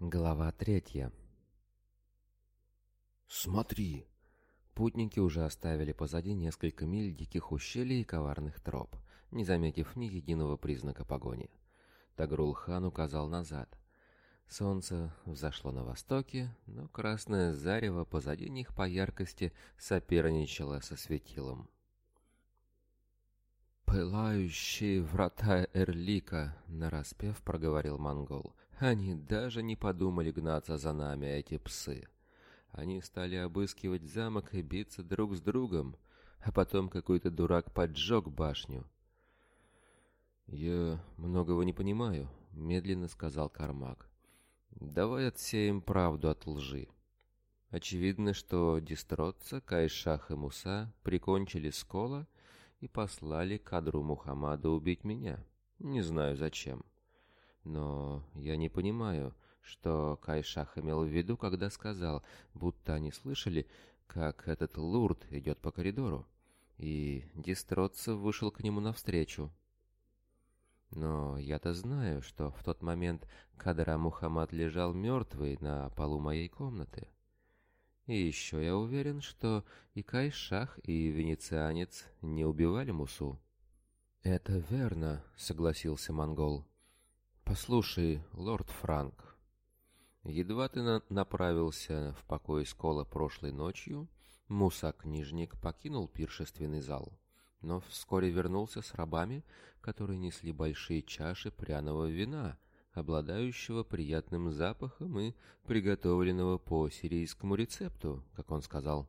Глава третья. «Смотри!» Путники уже оставили позади несколько миль диких ущелий и коварных троп, не заметив ни единого признака погони. Тагрул-хан указал назад. Солнце взошло на востоке, но красное зарево позади них по яркости соперничало со светилом. «Пылающие врата Эрлика!» — нараспев проговорил монгол — они даже не подумали гнаться за нами, эти псы. Они стали обыскивать замок и биться друг с другом, а потом какой-то дурак поджег башню. «Я многого не понимаю», — медленно сказал Кармак. «Давай отсеем правду от лжи». Очевидно, что Дистротца, Кайшах и Муса прикончили Скола и послали кадру Мухаммада убить меня. Не знаю зачем. Но я не понимаю, что Кайшах имел в виду, когда сказал, будто они слышали, как этот лурд идет по коридору, и Дистротцев вышел к нему навстречу. Но я-то знаю, что в тот момент Кадра Мухаммад лежал мертвый на полу моей комнаты. И еще я уверен, что и Кайшах, и венецианец не убивали Мусу. «Это верно», — согласился монгол. «Послушай, лорд Франк, едва ты на направился в покой Скола прошлой ночью, Муса-книжник покинул пиршественный зал, но вскоре вернулся с рабами, которые несли большие чаши пряного вина, обладающего приятным запахом и приготовленного по сирийскому рецепту, как он сказал.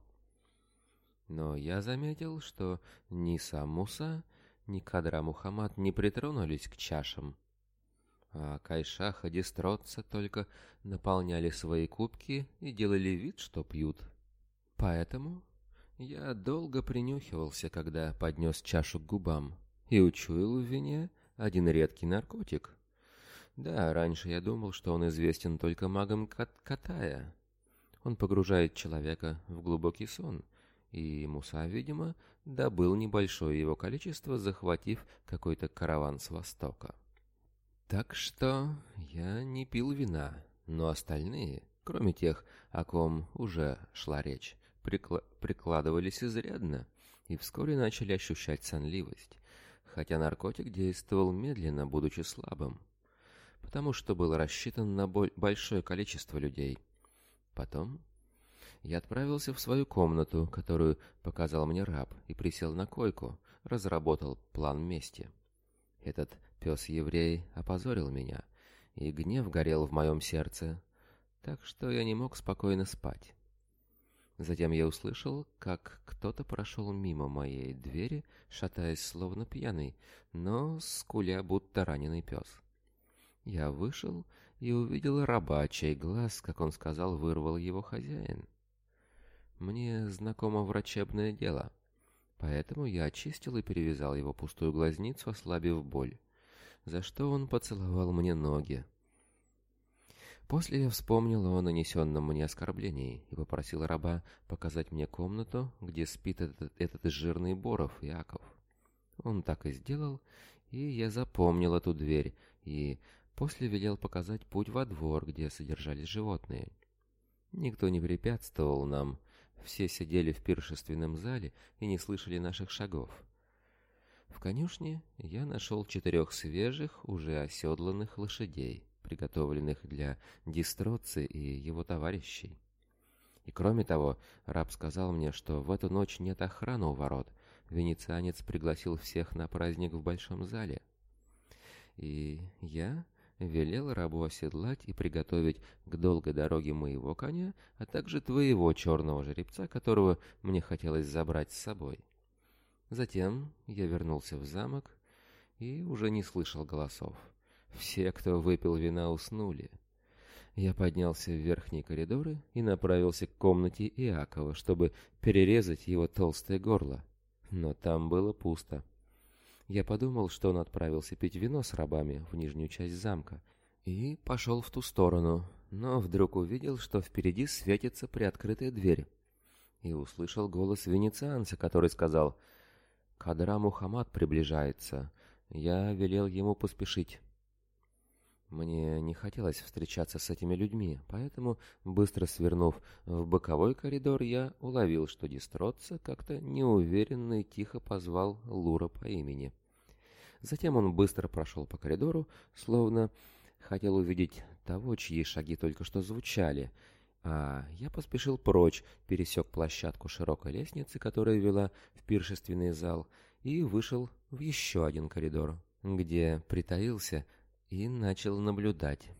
Но я заметил, что ни сам Муса, ни Кадра Мухаммад не притронулись к чашам, а кайшах и Дестротца только наполняли свои кубки и делали вид, что пьют. Поэтому я долго принюхивался, когда поднес чашу к губам, и учуял в вине один редкий наркотик. Да, раньше я думал, что он известен только магам Кат Катая. Он погружает человека в глубокий сон, и Муса, видимо, добыл небольшое его количество, захватив какой-то караван с востока. Так что я не пил вина, но остальные, кроме тех, о ком уже шла речь, прикла прикладывались изрядно и вскоре начали ощущать сонливость, хотя наркотик действовал медленно, будучи слабым, потому что был рассчитан на большое количество людей. Потом я отправился в свою комнату, которую показал мне раб, и присел на койку, разработал план мести. Этот Пес-еврей опозорил меня, и гнев горел в моем сердце, так что я не мог спокойно спать. Затем я услышал, как кто-то прошел мимо моей двери, шатаясь словно пьяный, но скуля будто раненый пес. Я вышел и увидел раба, глаз, как он сказал, вырвал его хозяин. Мне знакомо врачебное дело, поэтому я очистил и перевязал его пустую глазницу, ослабив боль за что он поцеловал мне ноги. После я вспомнил о нанесенном мне оскорблении и попросил раба показать мне комнату, где спит этот, этот жирный Боров Яков. Он так и сделал, и я запомнил эту дверь, и после велел показать путь во двор, где содержались животные. Никто не препятствовал нам, все сидели в пиршественном зале и не слышали наших шагов. В конюшне я нашел четырех свежих, уже оседланных лошадей, приготовленных для Дистроци и его товарищей. И кроме того, раб сказал мне, что в эту ночь нет охраны у ворот. Венецианец пригласил всех на праздник в большом зале. И я велел рабу оседлать и приготовить к долгой дороге моего коня, а также твоего черного жеребца, которого мне хотелось забрать с собой. Затем я вернулся в замок и уже не слышал голосов. Все, кто выпил вина, уснули. Я поднялся в верхние коридоры и направился к комнате Иакова, чтобы перерезать его толстое горло. Но там было пусто. Я подумал, что он отправился пить вино с рабами в нижнюю часть замка, и пошел в ту сторону, но вдруг увидел, что впереди светится приоткрытая дверь, и услышал голос венецианца, который сказал — Кадра Мухаммад приближается. Я велел ему поспешить. Мне не хотелось встречаться с этими людьми, поэтому, быстро свернув в боковой коридор, я уловил, что Дистротца как-то неуверенно и тихо позвал Лура по имени. Затем он быстро прошел по коридору, словно хотел увидеть того, чьи шаги только что звучали — а, я поспешил прочь, пересек площадку широкой лестницы, которая вела в пиршественный зал, и вышел в еще один коридор, где притаился и начал наблюдать.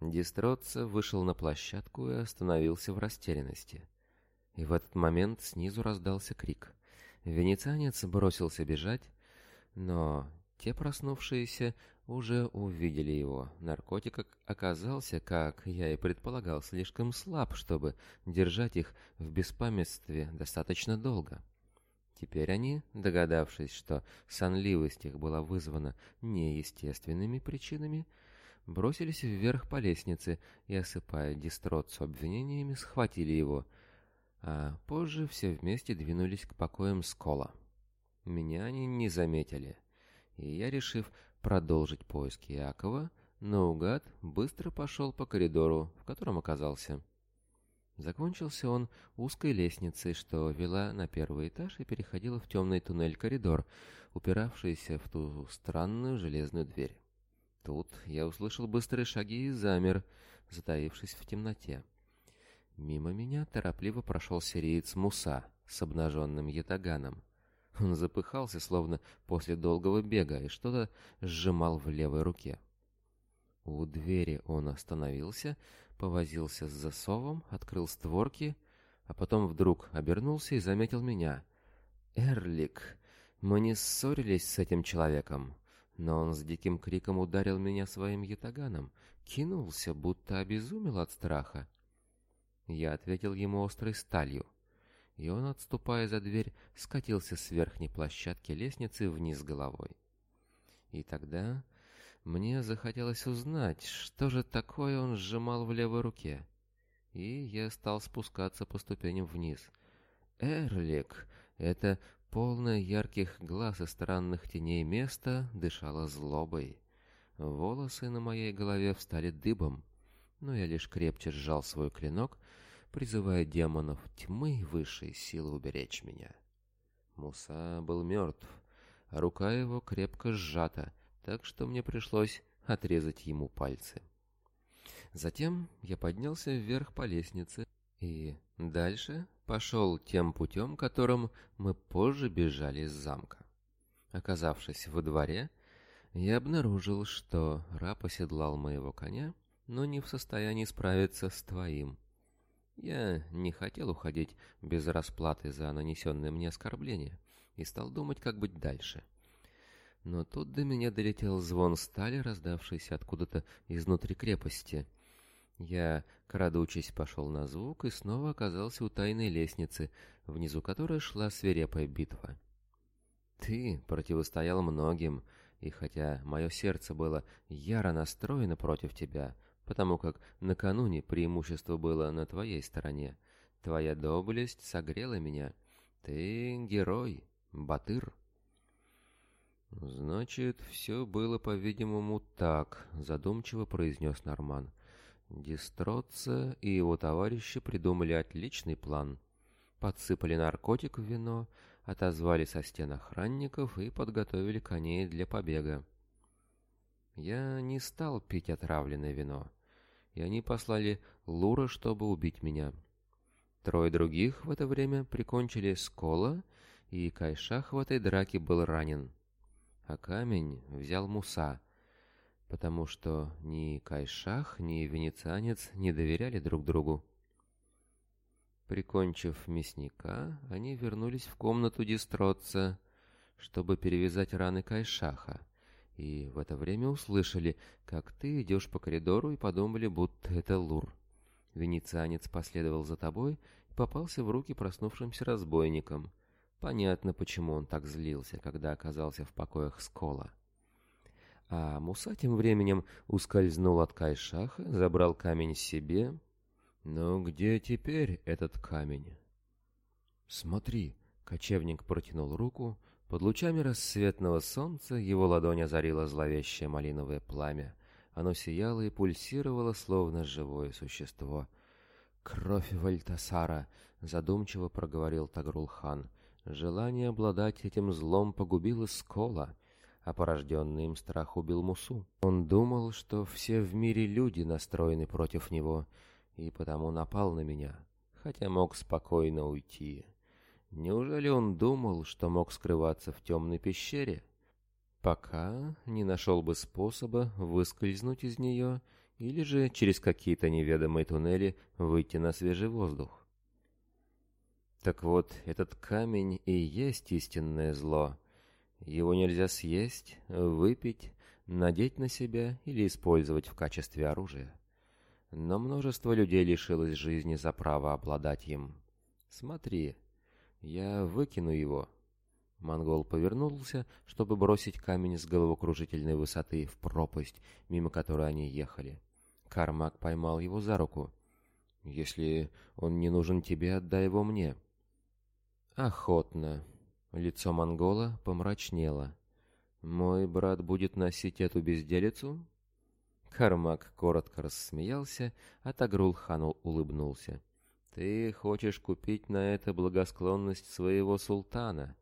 Дистроца вышел на площадку и остановился в растерянности. И в этот момент снизу раздался крик. Венецианец бросился бежать, но те проснувшиеся уже увидели его. Наркотик оказался, как я и предполагал, слишком слаб, чтобы держать их в беспамятстве достаточно долго. Теперь они, догадавшись, что сонливость их была вызвана неестественными причинами, бросились вверх по лестнице и, осыпая Дистроцу обвинениями, схватили его, а позже все вместе двинулись к покоям Скола. Меня они не заметили, и я, решив, продолжить поиски Якова, но угад быстро пошел по коридору, в котором оказался. Закончился он узкой лестницей, что вела на первый этаж и переходила в темный туннель-коридор, упиравшийся в ту странную железную дверь. Тут я услышал быстрые шаги и замер, затаившись в темноте. Мимо меня торопливо прошел сириец Муса с обнаженным ятаганом. Он запыхался, словно после долгого бега, и что-то сжимал в левой руке. У двери он остановился, повозился с засовом, открыл створки, а потом вдруг обернулся и заметил меня. «Эрлик, мы не ссорились с этим человеком, но он с диким криком ударил меня своим ятаганом, кинулся, будто обезумел от страха». Я ответил ему острой сталью и он, отступая за дверь, скатился с верхней площадки лестницы вниз головой. И тогда мне захотелось узнать, что же такое он сжимал в левой руке. И я стал спускаться по ступеням вниз. Эрлик, это полное ярких глаз и странных теней место, дышало злобой. Волосы на моей голове встали дыбом, но я лишь крепче сжал свой клинок призывая демонов тьмы высшей силы уберечь меня. Муса был мертв, а рука его крепко сжата, так что мне пришлось отрезать ему пальцы. Затем я поднялся вверх по лестнице и дальше пошел тем путем, которым мы позже бежали из замка. Оказавшись во дворе, я обнаружил, что раб оседлал моего коня, но не в состоянии справиться с твоим. Я не хотел уходить без расплаты за нанесенное мне оскорбление и стал думать, как быть дальше. Но тут до меня долетел звон стали, раздавшийся откуда-то изнутри крепости. Я, крадучись, пошел на звук и снова оказался у тайной лестницы, внизу которой шла свирепая битва. Ты противостоял многим, и хотя мое сердце было яро настроено против тебя, потому как накануне преимущество было на твоей стороне. Твоя доблесть согрела меня. Ты герой, батыр. «Значит, все было, по-видимому, так», — задумчиво произнес Норман. Дистроца и его товарищи придумали отличный план. Подсыпали наркотик в вино, отозвали со стен охранников и подготовили коней для побега. Я не стал пить отравленное вино и они послали Лура, чтобы убить меня. Трое других в это время прикончили Скола, и Кайшах в этой драке был ранен. А камень взял Муса, потому что ни Кайшах, ни венецианец не доверяли друг другу. Прикончив мясника, они вернулись в комнату Дистроца, чтобы перевязать раны Кайшаха, и в это время услышали, как ты идешь по коридору и подумали, будто это лур. Венецианец последовал за тобой и попался в руки проснувшимся разбойникам. Понятно, почему он так злился, когда оказался в покоях Скола. А Муса тем временем ускользнул от Кайшаха, забрал камень себе. Но где теперь этот камень? Смотри, кочевник протянул руку, под лучами рассветного солнца его ладонь озарила зловещее малиновое пламя. Оно сияло и пульсировало, словно живое существо. «Кровь Вальтасара!» — задумчиво проговорил Тагрулхан: «Желание обладать этим злом погубило Скола, а порожденный им страх убил Мусу. Он думал, что все в мире люди настроены против него, и потому напал на меня, хотя мог спокойно уйти». Неужели он думал, что мог скрываться в темной пещере? Пока не нашел бы способа выскользнуть из нее или же через какие-то неведомые туннели выйти на свежий воздух. Так вот, этот камень и есть истинное зло. Его нельзя съесть, выпить, надеть на себя или использовать в качестве оружия. Но множество людей лишилось жизни за право обладать им. Смотри, я выкину его. Монгол повернулся, чтобы бросить камень с головокружительной высоты в пропасть, мимо которой они ехали. Кармак поймал его за руку. «Если он не нужен тебе, отдай его мне». «Охотно». Лицо монгола помрачнело. «Мой брат будет носить эту безделицу?» Кармак коротко рассмеялся, а Тагрул Ханул улыбнулся. Ты хочешь купить на это благосклонность своего султана?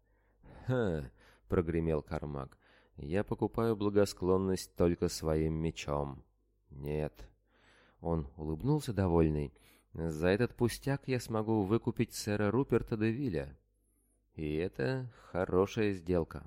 Ха, прогремел Кармак. Я покупаю благосклонность только своим мечом. Нет. Он улыбнулся довольный. За этот пустяк я смогу выкупить сэра Руперта де Виля. И это хорошая сделка.